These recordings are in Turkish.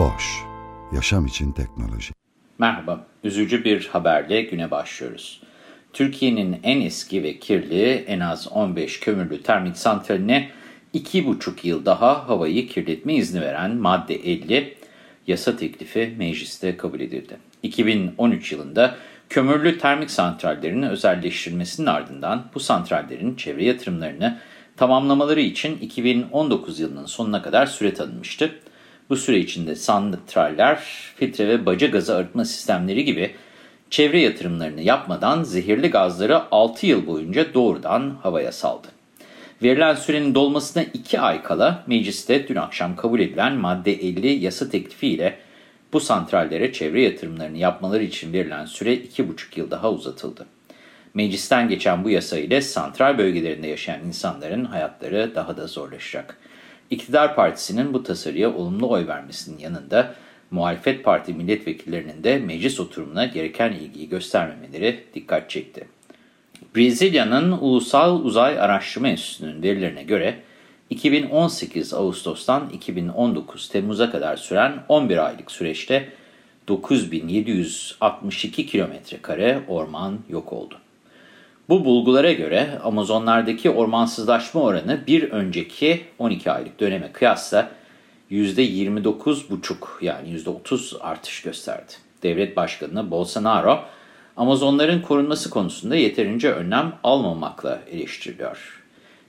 Boş, yaşam için teknoloji. Merhaba, üzücü bir haberle güne başlıyoruz. Türkiye'nin en eski ve kirli en az 15 kömürlü termik santraline 2,5 yıl daha havayı kirletme izni veren madde 50 yasa teklifi mecliste kabul edildi. 2013 yılında kömürlü termik santrallerin özelleştirilmesinin ardından bu santrallerin çevre yatırımlarını tamamlamaları için 2019 yılının sonuna kadar süre tanınmıştı. Bu süre içinde santraller, filtre ve baca gazı arıtma sistemleri gibi çevre yatırımlarını yapmadan zehirli gazları 6 yıl boyunca doğrudan havaya saldı. Verilen sürenin dolmasına 2 ay kala mecliste dün akşam kabul edilen madde 50 yasa teklifiyle bu santrallere çevre yatırımlarını yapmaları için verilen süre 2,5 yıl daha uzatıldı. Meclisten geçen bu yasa ile santral bölgelerinde yaşayan insanların hayatları daha da zorlaşacak. İktidar Partisi'nin bu tasarıya olumlu oy vermesinin yanında muhalefet parti milletvekillerinin de meclis oturumuna gereken ilgiyi göstermemeleri dikkat çekti. Brezilya'nın Ulusal Uzay Araştırma Enstitüsü'nün verilerine göre 2018 Ağustos'tan 2019 Temmuz'a kadar süren 11 aylık süreçte 9762 kilometre kare orman yok oldu. Bu bulgulara göre Amazonlardaki ormansızlaşma oranı bir önceki 12 aylık döneme kıyasla %29,5 yani %30 artış gösterdi. Devlet Başkanı Bolsonaro, Amazonların korunması konusunda yeterince önlem almamakla eleştiriliyor.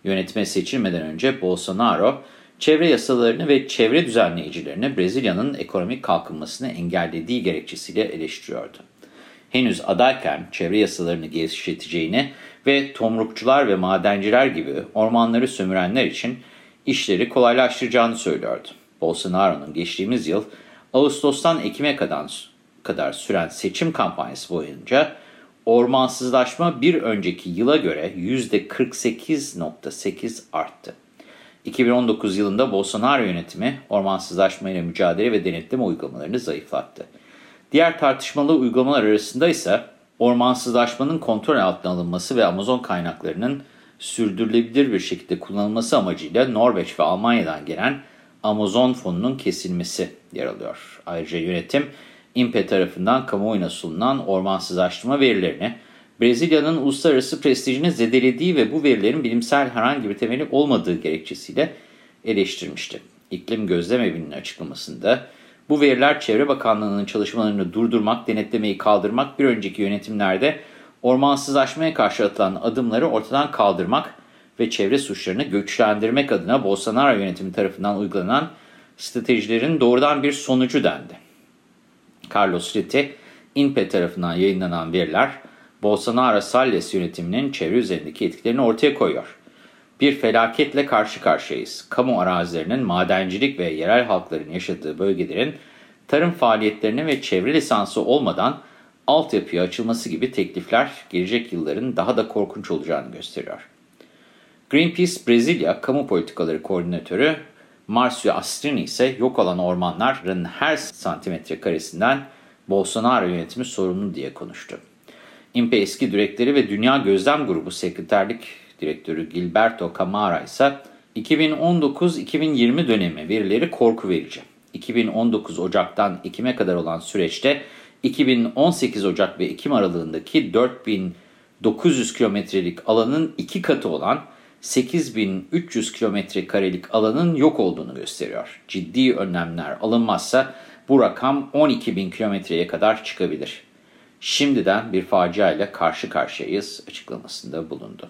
Yönetime seçilmeden önce Bolsonaro, çevre yasalarını ve çevre düzenleyicilerini Brezilya'nın ekonomik kalkınmasını engellediği gerekçesiyle eleştiriyordu. Henüz adayken çevre yasalarını gevşeteceğini ve tomrukçular ve madenciler gibi ormanları sömürenler için işleri kolaylaştıracağını söylüyordu. Bolsonaro'nun geçtiğimiz yıl Ağustos'tan Ekim'e kadar, süren seçim kampanyası boyunca ormansızlaşma bir önceki yıla göre %48.8 arttı. 2019 yılında Bolsonaro yönetimi ormansızlaşmayla mücadele ve denetleme uygulamalarını zayıflattı. Diğer tartışmalı uygulamalar arasında ise ormansızlaşmanın kontrol altına alınması ve Amazon kaynaklarının sürdürülebilir bir şekilde kullanılması amacıyla Norveç ve Almanya'dan gelen Amazon fonunun kesilmesi yer alıyor. Ayrıca yönetim INPE tarafından kamuoyuna sunulan ormansızlaştırma verilerini Brezilya'nın uluslararası prestijini zedelediği ve bu verilerin bilimsel herhangi bir temeli olmadığı gerekçesiyle eleştirmişti. İklim Gözlem Evi'nin açıklamasında bu veriler Çevre Bakanlığı'nın çalışmalarını durdurmak, denetlemeyi kaldırmak, bir önceki yönetimlerde ormansızlaşmaya karşı atılan adımları ortadan kaldırmak ve çevre suçlarını güçlendirmek adına Bolsonaro yönetimi tarafından uygulanan stratejilerin doğrudan bir sonucu dendi. Carlos Ritti, INPE tarafından yayınlanan veriler, Bolsonaro-Salles yönetiminin çevre üzerindeki etkilerini ortaya koyuyor. Bir felaketle karşı karşıyayız. Kamu arazilerinin madencilik ve yerel halkların yaşadığı bölgelerin tarım faaliyetlerine ve çevre lisansı olmadan altyapıya açılması gibi teklifler gelecek yılların daha da korkunç olacağını gösteriyor. Greenpeace Brezilya Kamu Politikaları Koordinatörü Marcio Astrini ise yok olan ormanların her santimetre karesinden Bolsonaro yönetimi sorumlu diye konuştu. İMPE eski direktörü ve Dünya Gözlem Grubu Sekreterlik Direktörü Gilberto Camara ise 2019-2020 dönemi verileri korku verici. 2019 Ocak'tan Ekim'e kadar olan süreçte 2018 Ocak ve Ekim aralığındaki 4900 kilometrelik alanın iki katı olan 8300 kilometre karelik alanın yok olduğunu gösteriyor. Ciddi önlemler alınmazsa bu rakam 12.000 kilometreye kadar çıkabilir. Şimdiden bir facia ile karşı karşıyayız açıklamasında bulundu.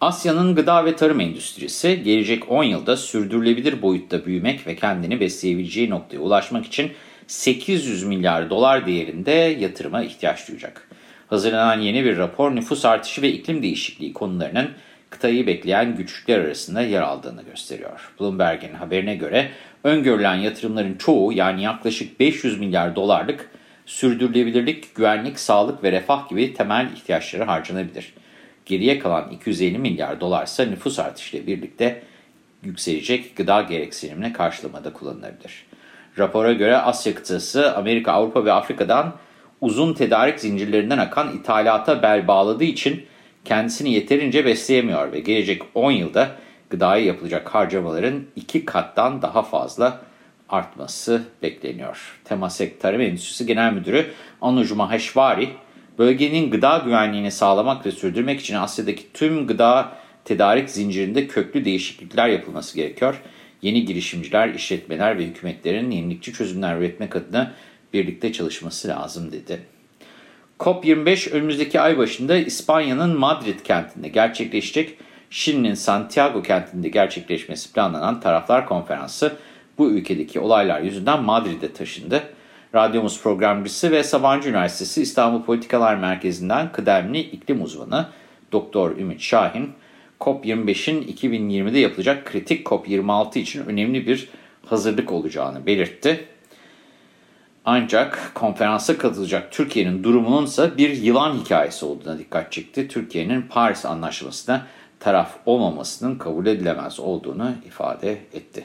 Asya'nın gıda ve tarım endüstrisi gelecek 10 yılda sürdürülebilir boyutta büyümek ve kendini besleyebileceği noktaya ulaşmak için 800 milyar dolar değerinde yatırıma ihtiyaç duyacak. Hazırlanan yeni bir rapor nüfus artışı ve iklim değişikliği konularının kıtayı bekleyen güçlükler arasında yer aldığını gösteriyor. Bloomberg'in haberine göre öngörülen yatırımların çoğu yani yaklaşık 500 milyar dolarlık sürdürülebilirlik, güvenlik, sağlık ve refah gibi temel ihtiyaçları harcanabilir. Geriye kalan 250 milyar dolarsa nüfus artışıyla birlikte yükselecek gıda gereksinimine karşılamada kullanılabilir. Rapora göre Asya kıtası Amerika, Avrupa ve Afrika'dan uzun tedarik zincirlerinden akan ithalata bel bağladığı için kendisini yeterince besleyemiyor ve gelecek 10 yılda gıdaya yapılacak harcamaların iki kattan daha fazla artması bekleniyor. Temasek Tarım Endüstrisi Genel Müdürü Anuj Maheshwari, bölgenin gıda güvenliğini sağlamak ve sürdürmek için Asya'daki tüm gıda tedarik zincirinde köklü değişiklikler yapılması gerekiyor. Yeni girişimciler, işletmeler ve hükümetlerin yenilikçi çözümler üretmek adına birlikte çalışması lazım dedi. COP25 önümüzdeki ay başında İspanya'nın Madrid kentinde gerçekleşecek, Şili'nin Santiago kentinde gerçekleşmesi planlanan taraflar konferansı bu ülkedeki olaylar yüzünden Madrid'e taşındı. Radyomuz programcısı ve Sabancı Üniversitesi İstanbul Politikalar Merkezi'nden kıdemli iklim uzmanı Doktor Ümit Şahin, COP25'in 2020'de yapılacak kritik COP26 için önemli bir hazırlık olacağını belirtti. Ancak konferansa katılacak Türkiye'nin durumunun ise bir yılan hikayesi olduğuna dikkat çekti. Türkiye'nin Paris Anlaşması'na taraf olmamasının kabul edilemez olduğunu ifade etti.